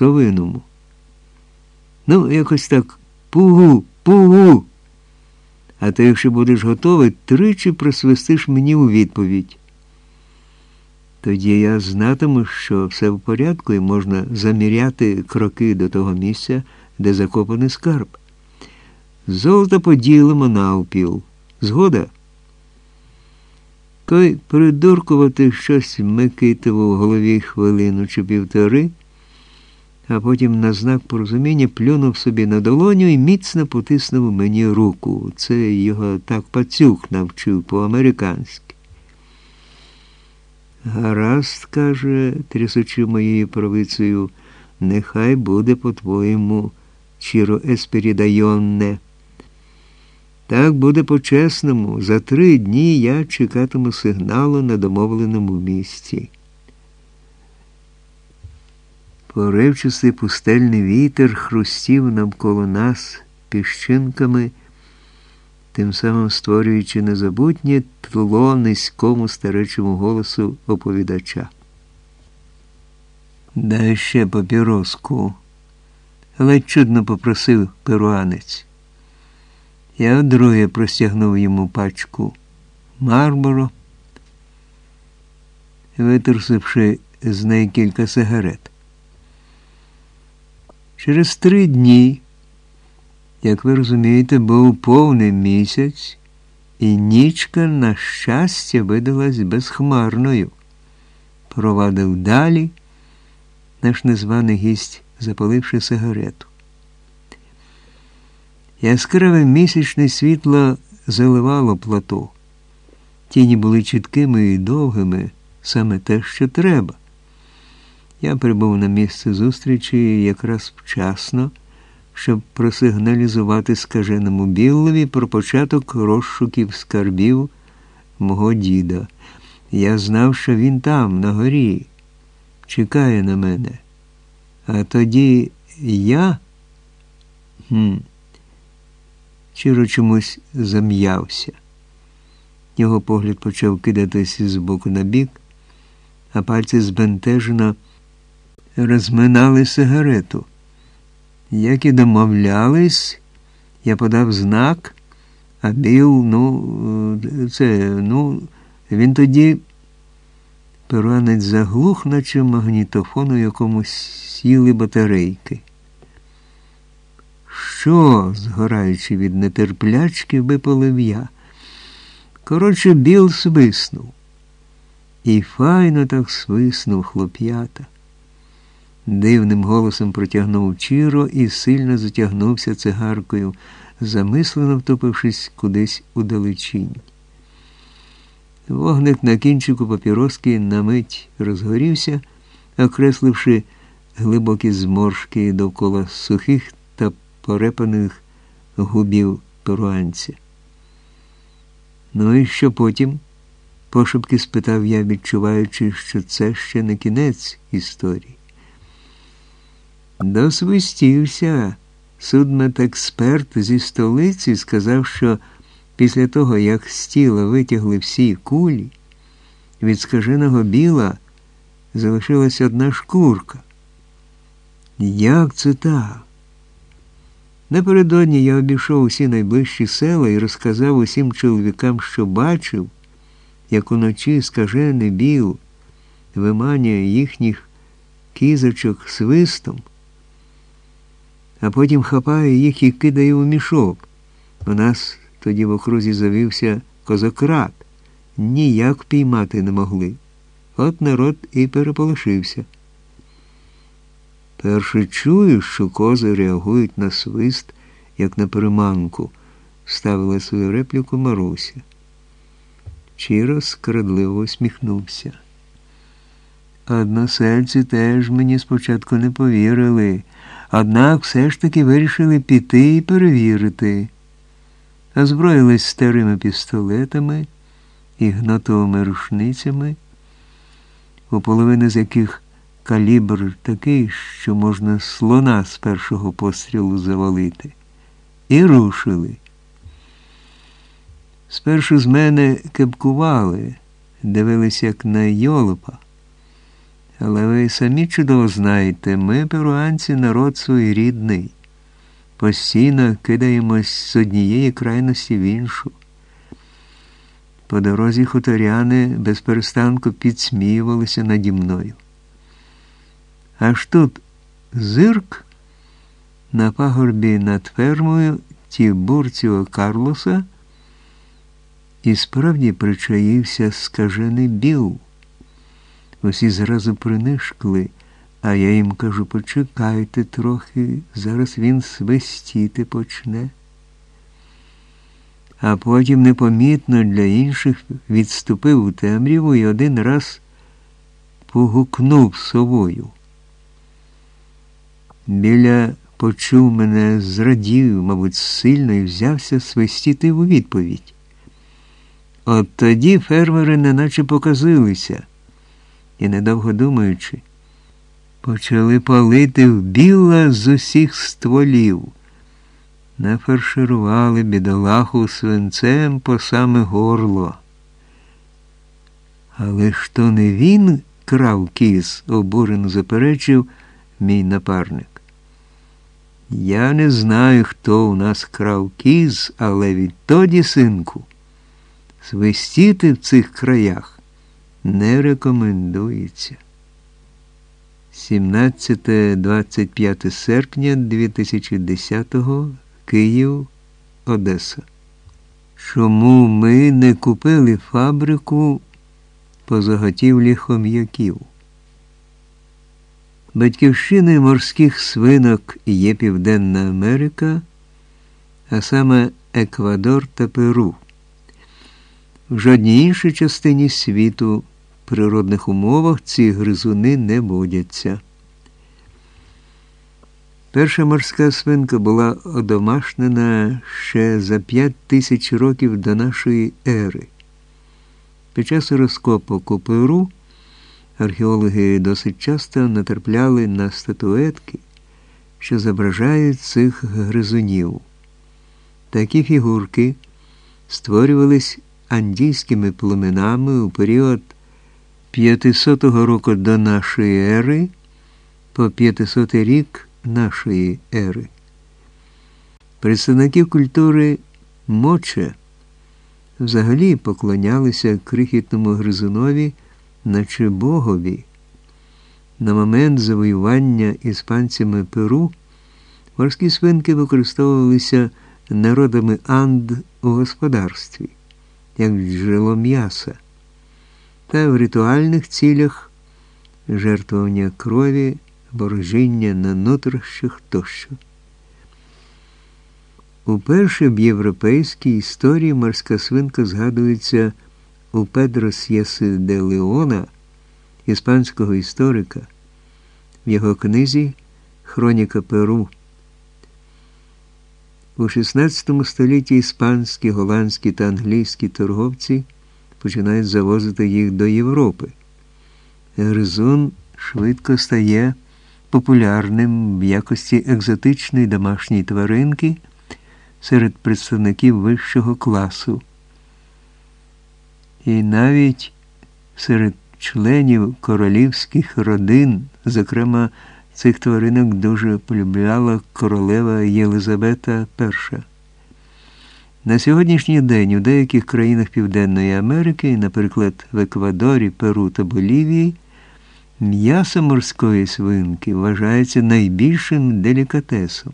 по-совиному. Ну, якось так пугу, пугу. А ти, якщо будеш готовий, тричі просвистиш мені у відповідь. Тоді я знатиму, що все в порядку і можна заміряти кроки до того місця, де закопаний скарб. Золото поділимо навпіл. Згода? Той придуркувати щось Микитово в голові хвилину чи півтори, а потім на знак порозуміння плюнув собі на долоню і міцно потиснув мені руку. Це його так пацюк навчив по-американськи. Гаразд, каже, трясучи моєю правицею, нехай буде по-твоєму, чіро есперідайонне. Так буде по-чесному. За три дні я чекатиму сигналу на домовленому місці. Поривчистий пустельний вітер хрустів навколо нас піщинками, тим самим створюючи незабутнє тло низькому старечому голосу оповідача. Дай ще папіроску, ледь чудно попросив перуанець. Я вдруге простягнув йому пачку Марборо, витрусивши з неї кілька сигарет. Через три дні, як ви розумієте, був повний місяць, і нічка, на щастя, видалась безхмарною. Провадив далі наш незваний гість, запаливши сигарету. Яскраве місячне світло заливало плато. Тіні були чіткими і довгими, саме те, що треба. Я прибув на місце зустрічі якраз вчасно, щоб просигналізувати скаженому Біллові про початок розшуків скарбів мого діда. Я знав, що він там, на горі, чекає на мене. А тоді я. Хм. Чиро чомусь зам'явся. Його погляд почав кидатися з боку на бік, а пальці збентежено розминали сигарету. Як і домовлялись, я подав знак, а Біл, ну, це, ну, він тоді перуанець заглух, наче магнітофон, у якому сіли батарейки. Що, згораючи від нетерплячки, випалив я. Коротше, біл свиснув. І файно так свиснув хлоп'ята. Дивним голосом протягнув Чіро і сильно затягнувся цигаркою, замислено втопившись кудись у далечінь. Вогник на кінчику папіроски на мить розгорівся, окресливши глибокі зморшки довкола сухих та порепаних губів перуанця. Ну і що потім? пошепки спитав я, відчуваючи, що це ще не кінець історії. Досвистівся судмедексперт зі столиці сказав, що після того, як з тіла витягли всі кулі, від скаженого біла залишилась одна шкурка. Як це так? Напередодні я обійшов усі найближчі села і розказав усім чоловікам, що бачив, як уночі скажений біл виманює їхніх кізочок свистом, а потім хапає їх і кидає у мішок. У нас тоді в окрузі завівся козократ. Ніяк піймати не могли. От народ і переполошився. Перше чую, що кози реагують на свист, як на приманку, ставила свою репліку Маруся. Чиро скрадливо усміхнувся. Односельці теж мені спочатку не повірили, однак все ж таки вирішили піти і перевірити. Озброїлись старими пістолетами і гнотовими рушницями, у половини з яких калібр такий, що можна слона з першого пострілу завалити. І рушили. Спершу з мене кепкували, дивилися, як на йолопа, Але ви самі чудово знаєте, ми, перуанці, народ своєрідний. Постійно кидаємось з однієї крайності в іншу. По дорозі хуторяни без перестанку підсміювалися наді мною. Аж тут зирк на пагорбі над фермою Тібурціо Карлоса і справді причаївся скажений біл. Усі зразу принишкли, а я їм кажу, почекайте трохи, зараз він свистіти почне. А потім непомітно для інших відступив у темряву і один раз погукнув совою. Біля почув мене, зрадів, мабуть, сильно і взявся свистіти у відповідь. От тоді фермери неначе показилися і, недовго думаючи, почали палити в біла з усіх стволів. Нафарширували бідолаху свинцем по саме горло. Але ж то не він крав кіз, обурено заперечив мій напарник. Я не знаю, хто у нас крав кіз, але відтоді, синку, свистіти в цих краях не рекомендується. 17-25 серпня 2010 Київ, Одеса. Чому ми не купили фабрику по заготівлі хом'яків? Батьківщиною морських свинок є Південна Америка, а саме Еквадор та Перу. В жодній іншій частині світу в природних умовах ці гризуни не водяться. Перша морська свинка була одомашнена ще за п'ять тисяч років до нашої ери. Під час розкопок у Перу археологи досить часто натрапляли на статуетки, що зображають цих гризунів. Такі фігурки створювались андійськими племенами у період 500 року до нашої ери по 500 рік нашої ери. Представники культури моче взагалі поклонялися крихітному гризунові, наче богові. На момент завоювання іспанцями Перу морські свинки використовувалися народами Анд у господарстві, як джерело м'яса, та в ритуальних цілях жертвування крові ворожіння на нутрощах тощо. Уперше в європейській історії морська свинка згадується у Педро С'єси де Леона, іспанського історика, в його книзі Хроніка Перу. У XVI столітті іспанські, голландські та англійські торговці починають завозити їх до Європи. Гризун швидко стає популярним в якості екзотичної домашньої тваринки серед представників вищого класу. І навіть серед членів королівських родин, зокрема, цих тваринок дуже полюбляла королева Єлизавета І. На сьогоднішній день у деяких країнах Південної Америки, наприклад, в Еквадорі, Перу та Болівії, М'ясо морської свинки вважається найбільшим делікатесом.